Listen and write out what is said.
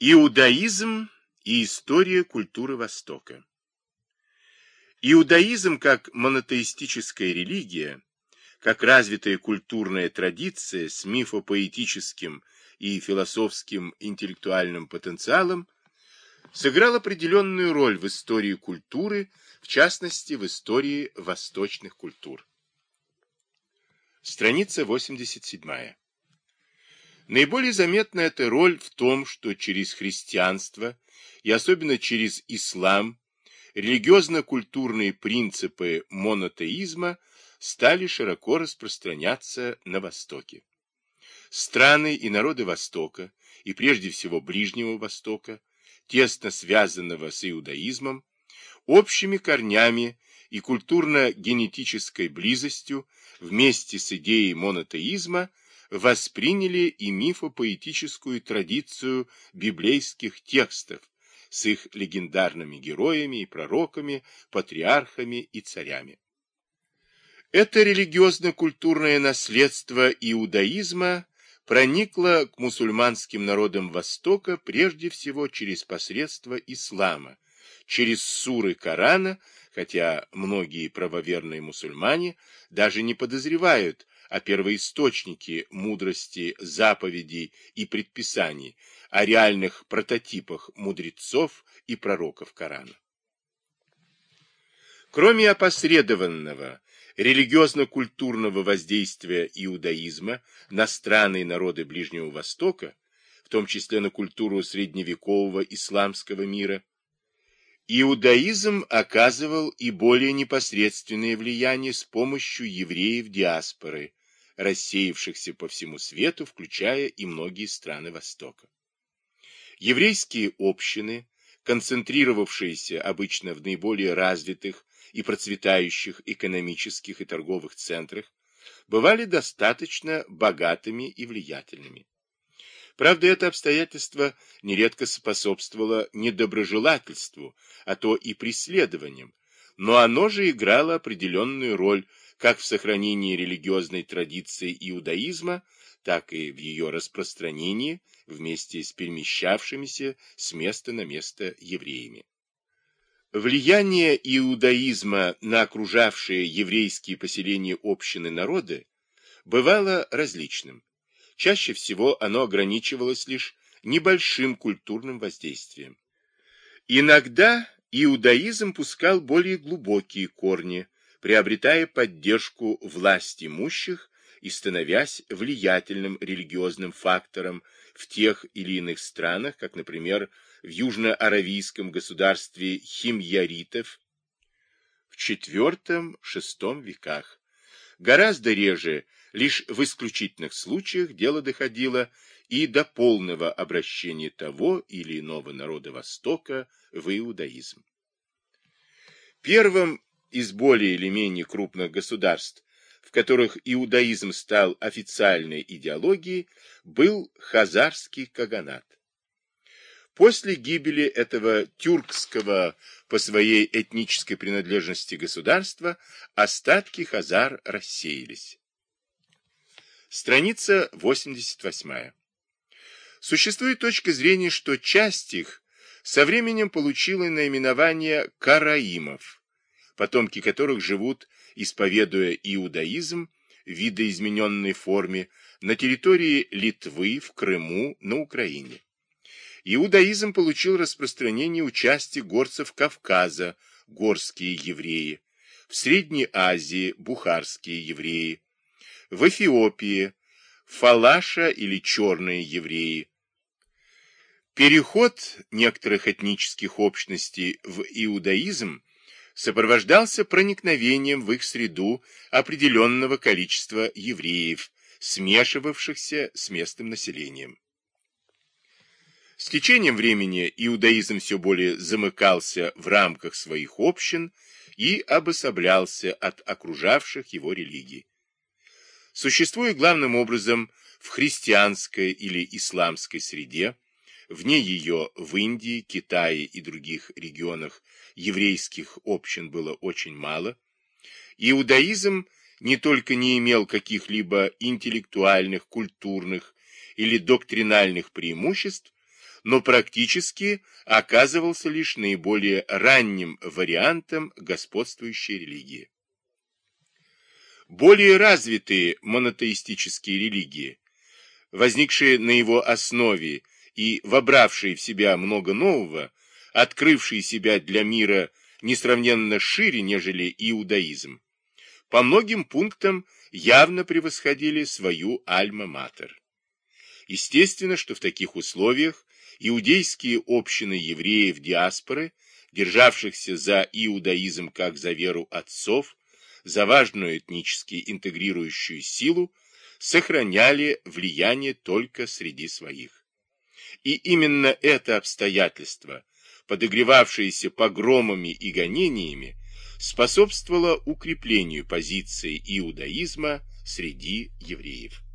Иудаизм и история культуры Востока. Иудаизм как монотеистическая религия, как развитая культурная традиция с мифопоэтическим и философским интеллектуальным потенциалом сыграл определенную роль в истории культуры, в частности в истории восточных культур. Страница 87. Наиболее заметна эта роль в том, что через христианство и особенно через ислам религиозно-культурные принципы монотеизма стали широко распространяться на Востоке. Страны и народы Востока, и прежде всего Ближнего Востока, тесно связанного с иудаизмом, общими корнями и культурно-генетической близостью вместе с идеей монотеизма восприняли и мифопоэтическую традицию библейских текстов с их легендарными героями и пророками, патриархами и царями. Это религиозно-культурное наследство иудаизма проникло к мусульманским народам Востока прежде всего через посредство ислама, через суры Корана, хотя многие правоверные мусульмане даже не подозревают о первоисточнике мудрости заповедей и предписаний, о реальных прототипах мудрецов и пророков Корана. Кроме опосредованного религиозно-культурного воздействия иудаизма на страны и народы Ближнего Востока, в том числе на культуру средневекового исламского мира, иудаизм оказывал и более непосредственное влияние с помощью евреев диаспоры, рассеявшихся по всему свету, включая и многие страны Востока. Еврейские общины, концентрировавшиеся обычно в наиболее развитых и процветающих экономических и торговых центрах, бывали достаточно богатыми и влиятельными. Правда, это обстоятельство нередко способствовало недоброжелательству, а то и преследованиям, но оно же играло определенную роль как в сохранении религиозной традиции иудаизма, так и в ее распространении вместе с перемещавшимися с места на место евреями. Влияние иудаизма на окружавшие еврейские поселения общины народы бывало различным. Чаще всего оно ограничивалось лишь небольшим культурным воздействием. Иногда иудаизм пускал более глубокие корни, приобретая поддержку власть имущих и становясь влиятельным религиозным фактором в тех или иных странах, как, например, в южно-аравийском государстве химьяритов в IV-VI веках. Гораздо реже, лишь в исключительных случаях, дело доходило и до полного обращения того или иного народа Востока в иудаизм. Первым из более или менее крупных государств, в которых иудаизм стал официальной идеологией, был Хазарский каганат. После гибели этого тюркского по своей этнической принадлежности государства остатки хазар рассеялись. Страница 88. Существует точка зрения, что часть их со временем получила наименование караимов, потомки которых живут, исповедуя иудаизм в видоизмененной форме на территории Литвы, в Крыму, на Украине. Иудаизм получил распространение у части горцев Кавказа, горские евреи, в Средней Азии, бухарские евреи, в Эфиопии, фалаша или черные евреи. Переход некоторых этнических общностей в иудаизм сопровождался проникновением в их среду определенного количества евреев, смешивавшихся с местным населением. С течением времени иудаизм все более замыкался в рамках своих общин и обособлялся от окружавших его религий. Существуя главным образом в христианской или исламской среде, вне ее в Индии, Китае и других регионах еврейских общин было очень мало, иудаизм не только не имел каких-либо интеллектуальных, культурных или доктринальных преимуществ, но практически оказывался лишь наиболее ранним вариантом господствующей религии. Более развитые монотеистические религии, возникшие на его основе и вобравшие в себя много нового, открывшие себя для мира несравненно шире, нежели иудаизм, по многим пунктам явно превосходили свою альма-матер. Естественно, что в таких условиях иудейские общины евреев диаспоры, державшихся за иудаизм как за веру отцов, за важную этнически интегрирующую силу, сохраняли влияние только среди своих. И именно это обстоятельство, подогревавшееся погромами и гонениями, способствовало укреплению позиции иудаизма среди евреев.